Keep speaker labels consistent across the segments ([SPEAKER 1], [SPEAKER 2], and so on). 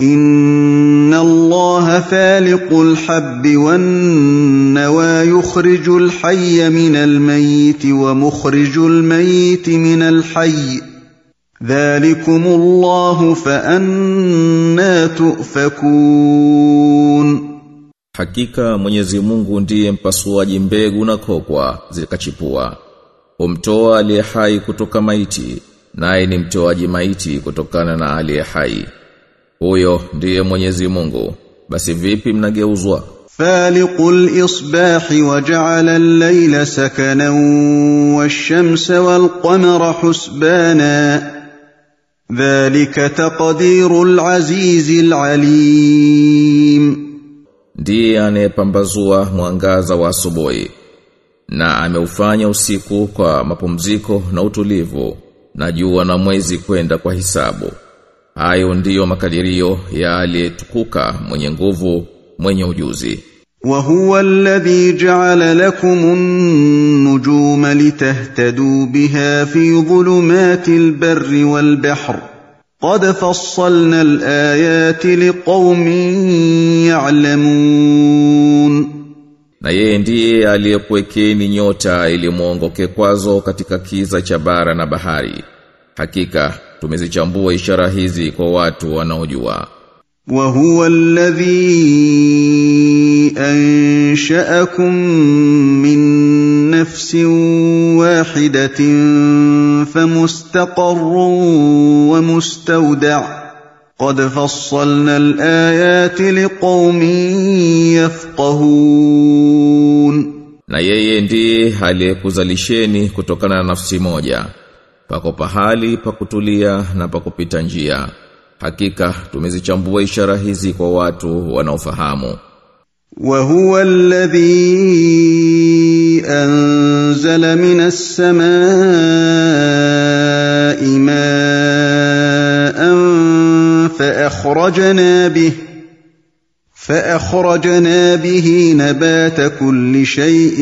[SPEAKER 1] إن الله فالق الحب والنوى يخرج الحي من الميت ومخرج الميت من الحي ذلكم الله فأنا تؤفكون
[SPEAKER 2] Hakika Mwenyezi Mungu ndiye mpasuaji mbegu na kokwa zikachipua. Humtoa aliye hai kutoka maiti, naye ni mtoaji maiti kutokana na aliye hai. Huyo ndiye Mwenyezi Mungu. Basi vipi mnageuzwa?
[SPEAKER 1] فالق الإصباح وجعل الليل سكنا والشمس والقمر حسبانا ذلك تقدير العزيز العليم
[SPEAKER 2] Ndiye anayepambazua mwangaza wa asubuhi na ameufanya usiku kwa mapumziko na utulivu na jua na mwezi kwenda kwa hisabu. Hayo ndiyo makadirio ya aliyetukuka mwenye nguvu mwenye ujuzi.
[SPEAKER 1] Wa huwa alladhi ja'ala lakum an-nujuma litahtadu biha fi dhulumatil barri wal bahr. Qad fassalna al-ayati liqaumin ya'lamun.
[SPEAKER 2] Na yeye ndiye aliyekuwekeni nyota ili muongoke kwazo katika kiza cha bara na bahari. Hakika tumezichambua ishara hizi kwa watu wanaojua.
[SPEAKER 1] وهو الذي أنشأكم من نفس واحدة فمستقر ومستودع قد فصلنا الآيات لقوم يفقهون
[SPEAKER 2] Na yeye ndiye aliyekuzalisheni kutokana na nafsi moja. Pako pahali pa kutulia na pa kupita njia. Hakika tumezichambua ishara hizi kwa watu wanaofahamu.
[SPEAKER 1] وهو الذي أنزل من السماء ماء فأخرجنا به فأخرجنا به نبات كل شيء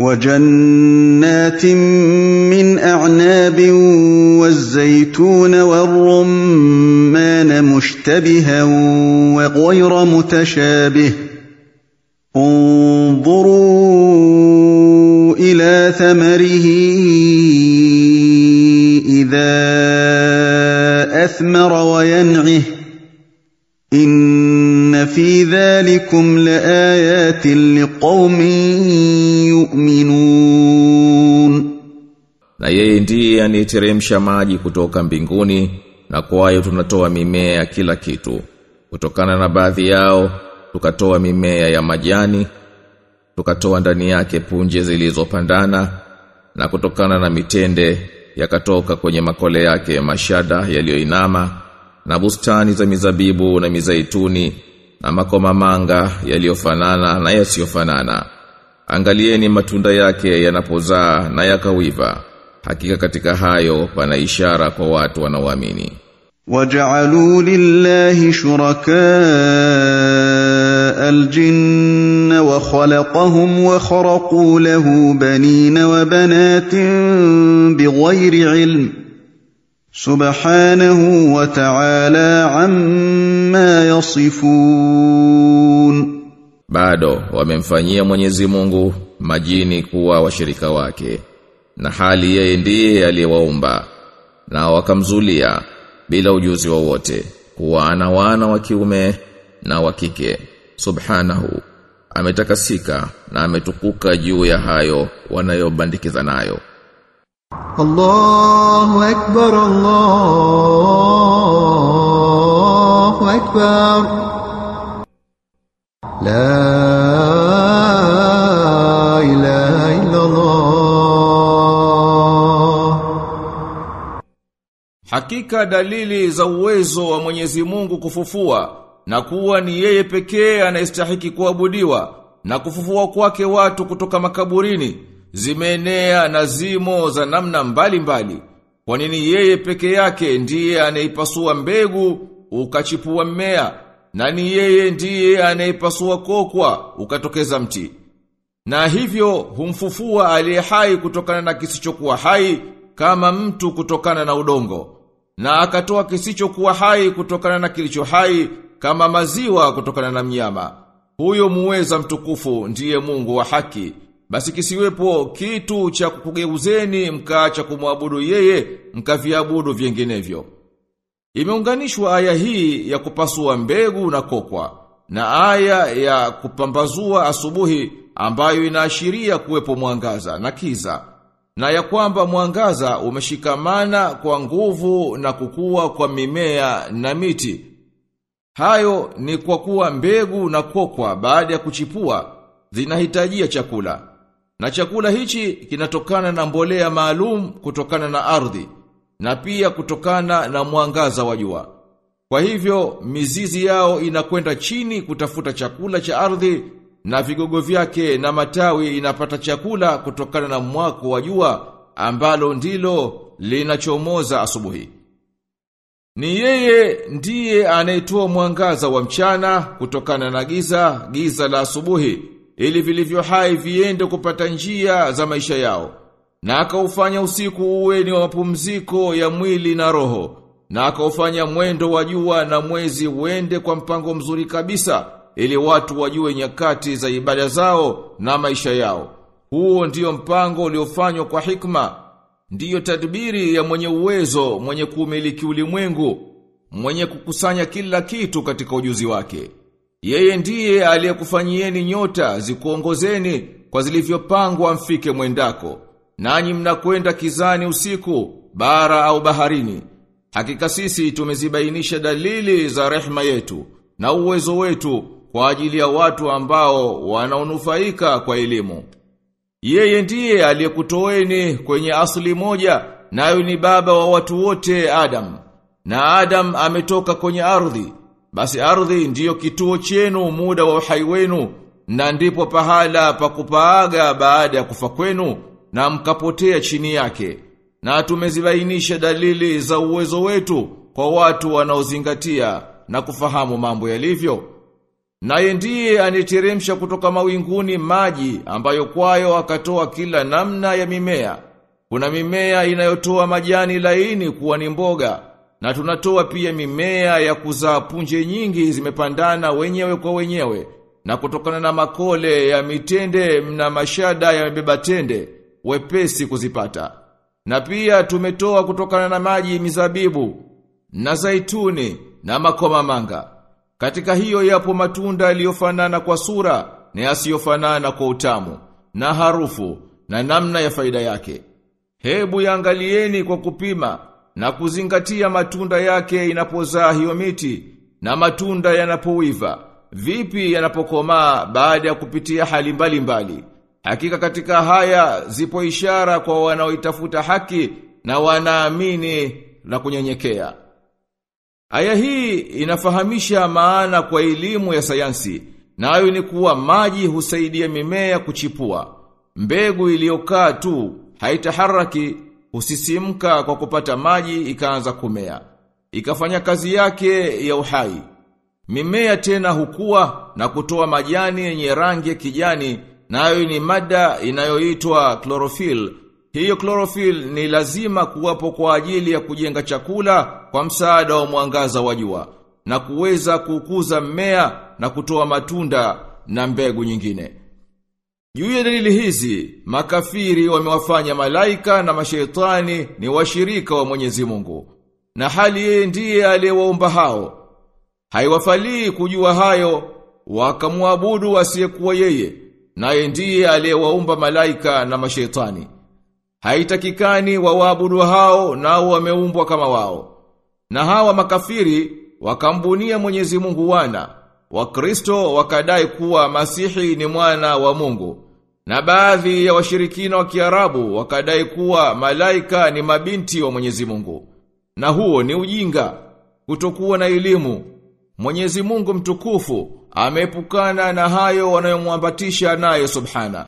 [SPEAKER 1] وجنات من أعناب والزيتون والرمان مشتبها وغير متشابه انظروا إلى ثمره إذا أثمر وينعه إن inna fi dhalikum laayatin liqaumin yu'minun
[SPEAKER 2] na yeye ndiye anayeteremsha maji kutoka mbinguni na kwayo tunatoa mimea ya kila kitu. Kutokana na baadhi yao tukatoa mimea ya majani tukatoa ndani yake punje zilizopandana na kutokana na mitende yakatoka kwenye makole yake mashada yaliyoinama na bustani za mizabibu na mizaituni na makomamanga yaliyofanana na yasiyofanana. Angalieni matunda yake yanapozaa na yakawiva. Hakika katika hayo pana ishara kwa watu wanaoamini.
[SPEAKER 1] Waja'alu lillahi shuraka aljinn wa khalaqahum wa kharaqu lahu banina wa banatin bighayri ilm سبحانه وتعالى عما يصفون
[SPEAKER 2] Bado wamemfanyia Mwenyezi Mungu majini kuwa washirika wake na hali yeye ndiye aliyewaumba na wakamzulia bila ujuzi wowote kuwa ana wana wa kiume na wa kike subhanahu ametakasika na ametukuka juu ya hayo wanayobandikiza nayo
[SPEAKER 3] Allahu Ekber, Allahu Ekber. La ilahe illallah.
[SPEAKER 2] Hakika dalili za uwezo wa Mwenyezi Mungu kufufua na kuwa ni yeye pekee anayestahiki kuabudiwa na kufufua kwake watu kutoka makaburini zimeenea na zimo za namna mbalimbali mbali. Kwa nini yeye peke yake ndiye anaipasua mbegu ukachipua mmea na ni yeye ndiye anaipasua kokwa ukatokeza mti. Na hivyo humfufua aliye hai kutokana na kisichokuwa hai kama mtu kutokana na udongo. Na akatoa kisichokuwa hai kutokana na kilicho hai kama maziwa kutokana na mnyama. Huyo muweza mtukufu ndiye Mungu wa haki. Basi kisiwepo kitu cha kukugeuzeni mkaacha kumwabudu yeye mkaviabudu vinginevyo. Imeunganishwa aya hii ya kupasua mbegu na kokwa na aya ya kupambazua asubuhi ambayo inaashiria kuwepo mwangaza na kiza na ya kwamba mwangaza umeshikamana kwa nguvu na kukua kwa mimea na miti. Hayo ni kwa kuwa mbegu na kokwa baada ya kuchipua zinahitajia chakula. Na chakula hichi kinatokana na mbolea maalum kutokana na ardhi na pia kutokana na mwangaza wa jua. Kwa hivyo mizizi yao inakwenda chini kutafuta chakula cha ardhi na vigogo vyake na matawi inapata chakula kutokana na mwako wa jua ambalo ndilo linachomoza asubuhi. Ni yeye ndiye anayetoa mwangaza wa mchana kutokana na giza, giza la asubuhi, ili vilivyo hai viende kupata njia za maisha yao. Na akaufanya usiku uwe ni wa mapumziko ya mwili na roho, na akaufanya mwendo wa jua na mwezi uende kwa mpango mzuri kabisa, ili watu wajue nyakati za ibada zao na maisha yao. Huo ndio mpango uliofanywa kwa hikma, ndiyo tadbiri ya mwenye uwezo, mwenye kumiliki ulimwengu, mwenye kukusanya kila kitu katika ujuzi wake. Yeye ndiye aliyekufanyieni nyota zikuongozeni kwa zilivyopangwa mfike mwendako. Nanyi mnakwenda kizani usiku, bara au baharini. Hakika sisi tumezibainisha dalili za rehma yetu na uwezo wetu kwa ajili ya watu ambao wanaonufaika kwa elimu. Yeye ndiye aliyekutoeni kwenye asli moja, nayo ni baba wa watu wote Adam. Na Adam ametoka kwenye ardhi. Basi ardhi ndiyo kituo chenu muda wa uhai wenu, na ndipo pahala pa kupaaga baada ya kufa kwenu, na mkapotea chini yake. Na tumezibainisha dalili za uwezo wetu kwa watu wanaozingatia na kufahamu mambo yalivyo. Naye ndiye aniteremsha kutoka mawinguni maji ambayo kwayo akatoa kila namna ya mimea. Kuna mimea inayotoa majani laini kuwa ni mboga, na tunatoa pia mimea ya kuzaa punje nyingi zimepandana wenyewe kwa wenyewe, na kutokana na makole ya mitende na mashada ya mbeba tende, wepesi kuzipata. Na pia tumetoa kutokana na maji mizabibu, na zaituni, na makomamanga. Katika hiyo yapo matunda yaliyofanana kwa sura na yasiyofanana kwa utamu na harufu na namna ya faida yake. Hebu yaangalieni kwa kupima na kuzingatia matunda yake inapozaa hiyo miti na matunda yanapowiva. Vipi yanapokomaa baada ya kupitia hali mbalimbali. Mbali. Hakika katika haya zipo ishara kwa wanaoitafuta haki na wanaamini na kunyenyekea. Aya hii inafahamisha maana kwa elimu ya sayansi, nayo na ni kuwa maji husaidia mimea kuchipua. Mbegu iliyokaa tu haitaharaki husisimka kwa kupata maji ikaanza kumea. Ikafanya kazi yake ya uhai. Mimea tena hukua na kutoa majani yenye rangi ya kijani, nayo ni mada inayoitwa chlorophyll hiyo chlorophyll ni lazima kuwapo kwa ajili ya kujenga chakula kwa msaada wa mwangaza wa jua na kuweza kukuza mmea na kutoa matunda na mbegu nyingine. Juu ya dalili hizi, makafiri wamewafanya malaika na mashaitani ni washirika wa Mwenyezi Mungu. Na hali yeye ndiye aliyewaumba hao. Haiwafalii kujua hayo wakamwabudu asiyekuwa yeye, naye ndiye aliyewaumba malaika na mashaitani. Haitakikani wawaabudu hao nao wameumbwa kama wao. Na hawa makafiri wakambunia Mwenyezi Mungu wana. Wakristo wakadai kuwa Masihi ni mwana wa Mungu. Na baadhi ya washirikina wa Kiarabu wakadai kuwa malaika ni mabinti wa Mwenyezi Mungu. Na huo ni ujinga, kutokuwa na elimu. Mwenyezi Mungu mtukufu ameepukana na hayo wanayomwambatisha naye subhana.